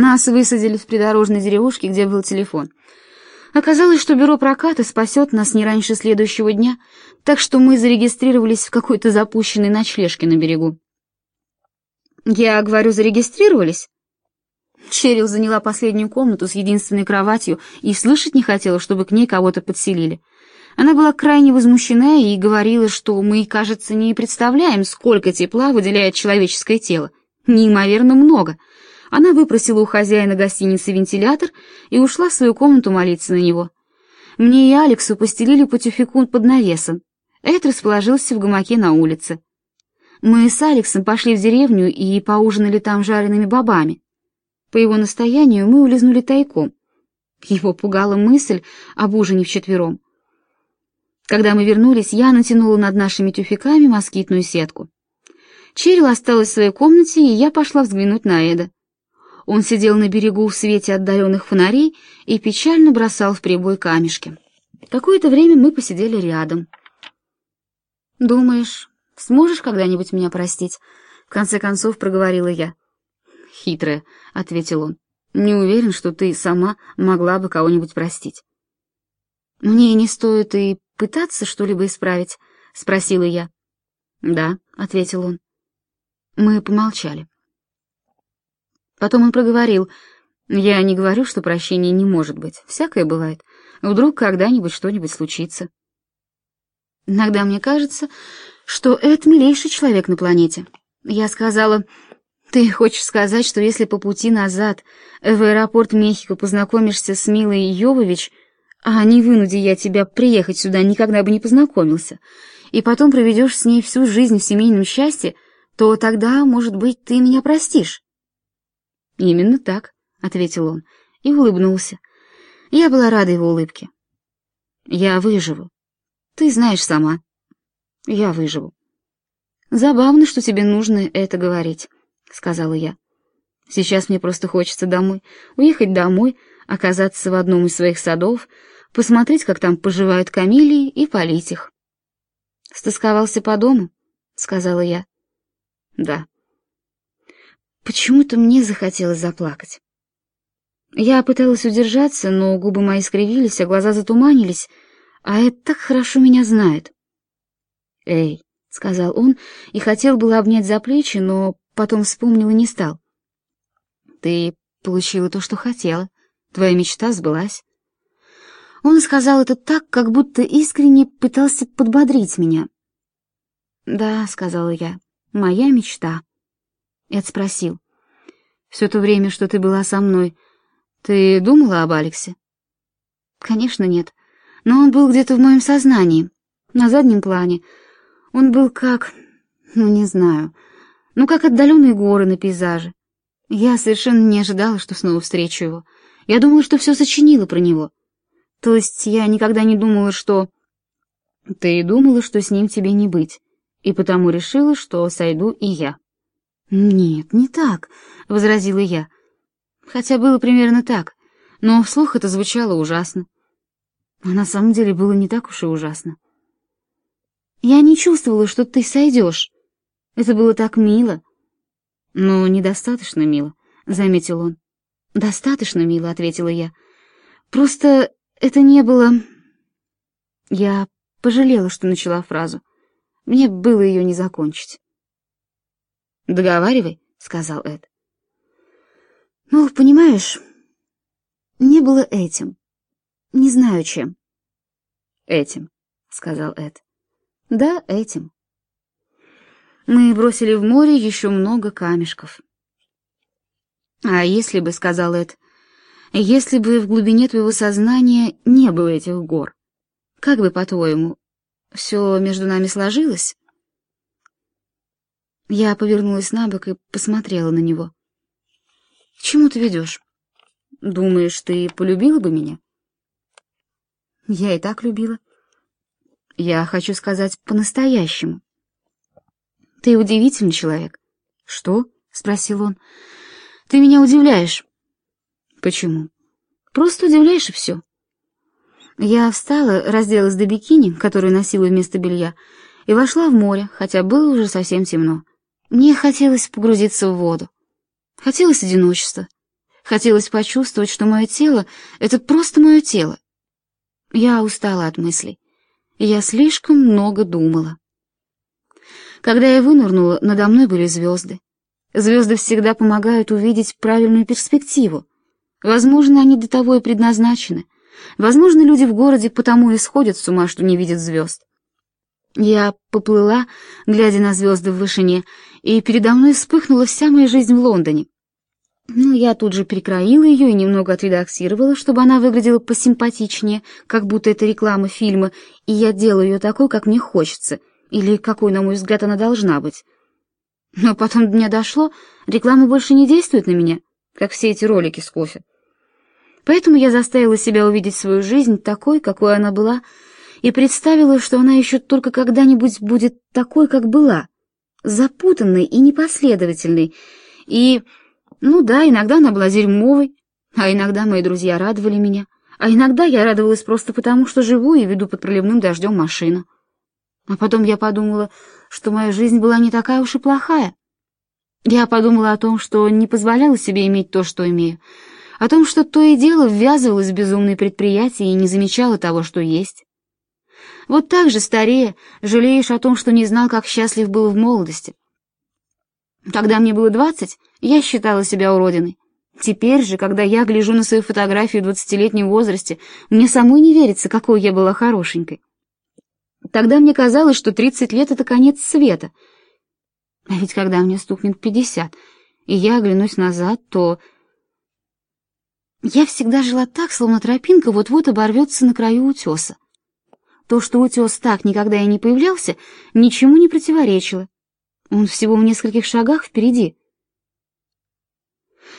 Нас высадили в придорожной деревушке, где был телефон. Оказалось, что бюро проката спасет нас не раньше следующего дня, так что мы зарегистрировались в какой-то запущенной ночлежке на берегу. Я говорю, зарегистрировались? Черил заняла последнюю комнату с единственной кроватью и слышать не хотела, чтобы к ней кого-то подселили. Она была крайне возмущена и говорила, что мы, кажется, не представляем, сколько тепла выделяет человеческое тело. Неимоверно много. Она выпросила у хозяина гостиницы вентилятор и ушла в свою комнату молиться на него. Мне и Алексу постелили по под навесом. Эд расположился в гамаке на улице. Мы с Алексом пошли в деревню и поужинали там жареными бобами. По его настоянию мы улизнули тайком. Его пугала мысль об ужине вчетвером. Когда мы вернулись, я натянула над нашими тюфяками москитную сетку. Черил осталась в своей комнате, и я пошла взглянуть на Эда. Он сидел на берегу в свете отдаленных фонарей и печально бросал в прибой камешки. Какое-то время мы посидели рядом. «Думаешь, сможешь когда-нибудь меня простить?» — в конце концов проговорила я. «Хитрая», — ответил он. «Не уверен, что ты сама могла бы кого-нибудь простить». «Мне не стоит и пытаться что-либо исправить?» — спросила я. «Да», — ответил он. Мы помолчали. Потом он проговорил. «Я не говорю, что прощения не может быть. Всякое бывает. Вдруг когда-нибудь что-нибудь случится». Иногда мне кажется, что это милейший человек на планете. Я сказала, ты хочешь сказать, что если по пути назад в аэропорт Мехико познакомишься с Милой Йовович, а не вынуди я тебя приехать сюда, никогда бы не познакомился, и потом проведешь с ней всю жизнь в семейном счастье, то тогда, может быть, ты меня простишь. Именно так, ответил он и улыбнулся. Я была рада его улыбке. Я выживу. Ты знаешь сама. Я выживу. Забавно, что тебе нужно это говорить, сказала я. Сейчас мне просто хочется домой, уехать домой, оказаться в одном из своих садов, посмотреть, как там поживают камелии, и полить их. Стосковался по дому, сказала я. Да. Почему-то мне захотелось заплакать. Я пыталась удержаться, но губы мои скривились, а глаза затуманились, а это так хорошо меня знает. «Эй», — сказал он, и хотел было обнять за плечи, но потом вспомнил и не стал. «Ты получила то, что хотела. Твоя мечта сбылась». Он сказал это так, как будто искренне пытался подбодрить меня. «Да», — сказала я, Моя мечта. Эд спросил. «Все то время, что ты была со мной, ты думала об Алексе?» «Конечно, нет. Но он был где-то в моем сознании, на заднем плане. Он был как... ну, не знаю. Ну, как отдаленные горы на пейзаже. Я совершенно не ожидала, что снова встречу его. Я думала, что все сочинила про него. То есть я никогда не думала, что... Ты думала, что с ним тебе не быть и потому решила, что сойду и я. «Нет, не так», — возразила я. Хотя было примерно так, но вслух это звучало ужасно. А на самом деле было не так уж и ужасно. «Я не чувствовала, что ты сойдешь. Это было так мило». «Но недостаточно мило», — заметил он. «Достаточно мило», — ответила я. «Просто это не было...» Я пожалела, что начала фразу. Мне было ее не закончить. «Договаривай», — сказал Эд. «Ну, понимаешь, не было этим. Не знаю, чем». «Этим», — сказал Эд. «Да, этим». Мы бросили в море еще много камешков. «А если бы, — сказал Эд, — если бы в глубине твоего сознания не было этих гор, как бы, по-твоему, все между нами сложилось?» Я повернулась на бок и посмотрела на него. «К чему ты ведешь? Думаешь, ты полюбила бы меня?» «Я и так любила. Я хочу сказать по-настоящему. Ты удивительный человек». «Что?» — спросил он. «Ты меня удивляешь». «Почему?» «Просто удивляешь и все». Я встала, разделась до бикини, которую носила вместо белья, и вошла в море, хотя было уже совсем темно. Мне хотелось погрузиться в воду. Хотелось одиночества. Хотелось почувствовать, что мое тело — это просто мое тело. Я устала от мыслей. Я слишком много думала. Когда я вынырнула, надо мной были звезды. Звезды всегда помогают увидеть правильную перспективу. Возможно, они для того и предназначены. Возможно, люди в городе потому и сходят с ума, что не видят звезд. Я поплыла, глядя на звезды в вышине, и передо мной вспыхнула вся моя жизнь в Лондоне. Но я тут же прикроила ее и немного отредактировала, чтобы она выглядела посимпатичнее, как будто это реклама фильма, и я делаю ее такой, как мне хочется, или какой, на мой взгляд, она должна быть. Но потом до меня дошло, реклама больше не действует на меня, как все эти ролики с кофе. Поэтому я заставила себя увидеть свою жизнь такой, какой она была, и представила, что она еще только когда-нибудь будет такой, как была, запутанной и непоследовательной, и ну да, иногда она была дерьмовой, а иногда мои друзья радовали меня, а иногда я радовалась просто потому, что живу и веду под проливным дождем машину. А потом я подумала, что моя жизнь была не такая уж и плохая. Я подумала о том, что не позволяла себе иметь то, что имею, о том, что то и дело ввязывалась в безумные предприятия и не замечала того, что есть. Вот так же, старея, жалеешь о том, что не знал, как счастлив был в молодости. Когда мне было двадцать, я считала себя уродиной. Теперь же, когда я гляжу на свою фотографию в двадцатилетнем возрасте, мне самой не верится, какой я была хорошенькой. Тогда мне казалось, что тридцать лет — это конец света. А ведь когда мне стукнет пятьдесят, и я оглянусь назад, то... Я всегда жила так, словно тропинка вот-вот оборвется на краю утеса. То, что утес так никогда и не появлялся, ничему не противоречило. Он всего в нескольких шагах впереди.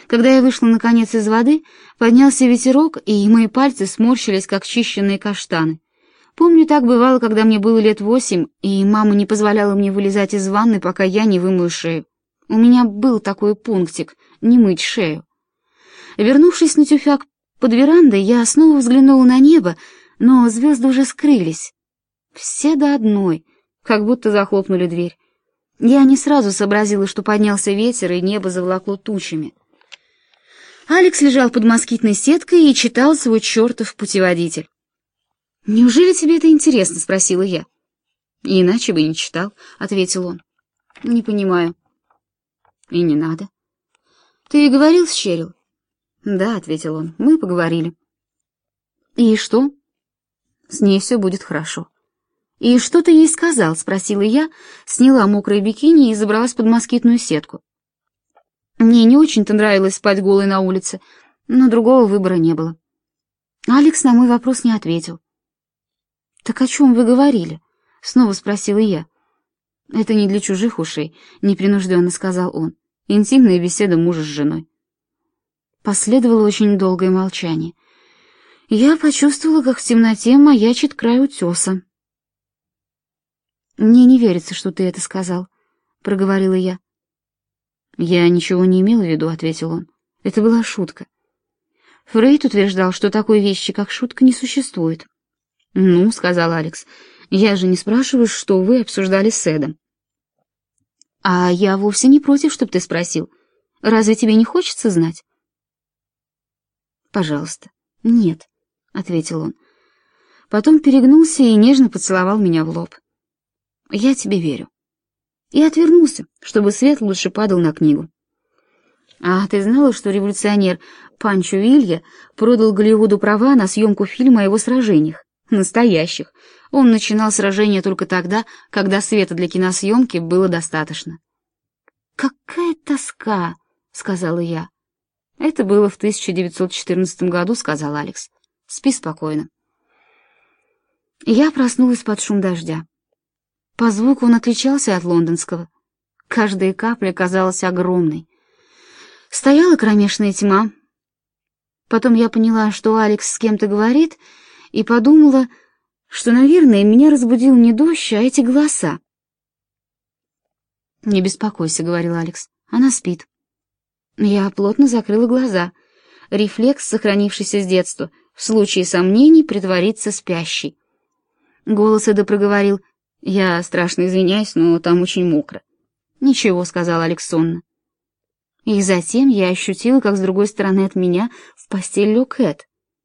Когда я вышла наконец из воды, поднялся ветерок, и мои пальцы сморщились, как чищенные каштаны. Помню, так бывало, когда мне было лет восемь, и мама не позволяла мне вылезать из ванны, пока я не вымою шею. У меня был такой пунктик — не мыть шею. Вернувшись на тюфяк под верандой, я снова взглянула на небо, но звезды уже скрылись. Все до одной, как будто захлопнули дверь. Я не сразу сообразила, что поднялся ветер, и небо заволокло тучами. Алекс лежал под москитной сеткой и читал свой чертов путеводитель. «Неужели тебе это интересно?» — спросила я. «Иначе бы не читал», — ответил он. «Не понимаю». «И не надо». «Ты говорил с Черил?» «Да», — ответил он, — «мы поговорили». «И что?» «С ней все будет хорошо». «И что ты ей сказал?» — спросила я, сняла мокрое бикини и забралась под москитную сетку. Мне не очень-то нравилось спать голой на улице, но другого выбора не было. Алекс на мой вопрос не ответил. «Так о чем вы говорили?» — снова спросила я. «Это не для чужих ушей», — непринужденно сказал он. «Интимная беседа мужа с женой». Последовало очень долгое молчание. Я почувствовала, как в темноте маячит край утеса. «Мне не верится, что ты это сказал», — проговорила я. «Я ничего не имел в виду», — ответил он. «Это была шутка». Фрейд утверждал, что такой вещи, как шутка, не существует. «Ну», — сказал Алекс, — «я же не спрашиваю, что вы обсуждали с Эдом». «А я вовсе не против, чтобы ты спросил. Разве тебе не хочется знать?» «Пожалуйста». «Нет», — ответил он. Потом перегнулся и нежно поцеловал меня в лоб. Я тебе верю. И отвернулся, чтобы свет лучше падал на книгу. А ты знала, что революционер Панчо Вилья продал Голливуду права на съемку фильма о его сражениях? Настоящих. Он начинал сражения только тогда, когда света для киносъемки было достаточно. «Какая тоска!» — сказала я. «Это было в 1914 году», — сказал Алекс. «Спи спокойно». Я проснулась под шум дождя. По звуку он отличался от лондонского. Каждая капля казалась огромной. Стояла кромешная тьма. Потом я поняла, что Алекс с кем-то говорит, и подумала, что, наверное, меня разбудил не дождь, а эти голоса. «Не беспокойся», — говорил Алекс, — «она спит». Я плотно закрыла глаза. Рефлекс, сохранившийся с детства, в случае сомнений притвориться спящей. Голос Эда проговорил «Я страшно извиняюсь, но там очень мокро». «Ничего», — сказал Алекс сонно. И затем я ощутила, как с другой стороны от меня в постель лег Кэт.